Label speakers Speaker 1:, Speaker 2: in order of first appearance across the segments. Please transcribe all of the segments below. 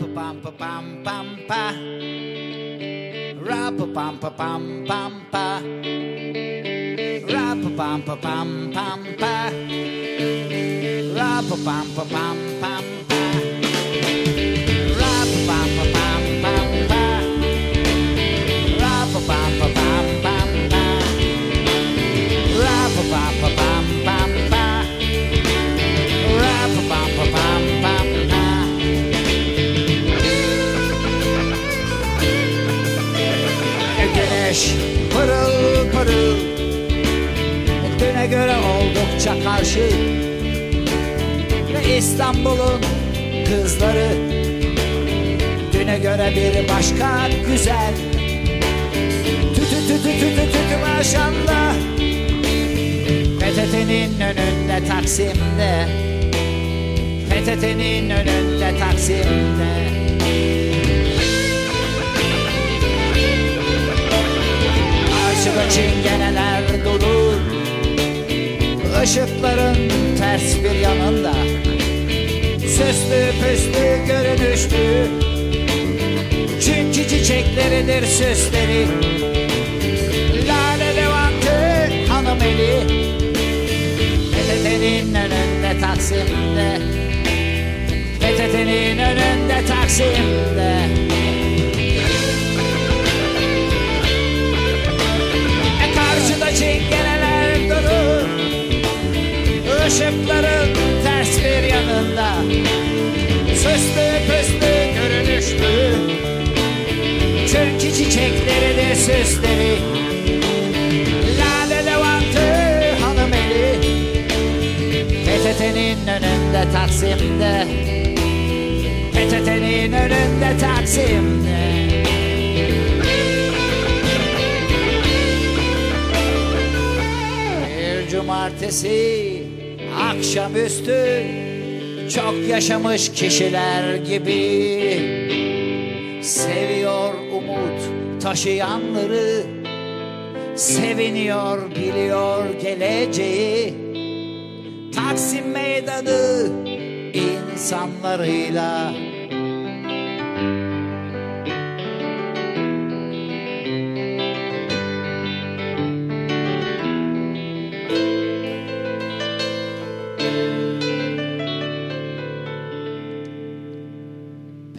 Speaker 1: pa pam pa pam pam pa. Ra pa pam pa pam pam pa. Ra pa pam pa pam pam pa. Ra pa pam pa pam pam Güneş pırıl pırıl. Düne göre oldukça karşı. Ve İstanbul'un kızları. Düne göre bir başka güzel. Tütü tütü tütü tütü maşallah. PTT'nin önünde Taksim'de. PTT'nin önünde Taksim'de Işıkların ters bir yanında. Süslü püslü görünüşlü. Çünkü çiçekleridir süsleri. Lale levantı hanım eli. PTT'nin önünde Taksim'de. PTT'nin önünde Taksim'de Işıkların ters bir yanında. Süslü püslü görünüşlü. Çünkü çiçekleridir süsleri. Lale levantı hanım eli. PTT'nin önünde Taksim'de. PTT'nin önünde Taksim'de. Cumartesi akşamüstü çok yaşamış kişiler gibi seviyor umut taşıyanları seviniyor biliyor geleceği. Taksim meydanı insanlarıyla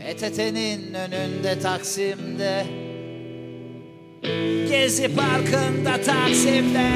Speaker 1: PTT'nin önünde Taksim'de. Gezi Parkı'nda Taksim'de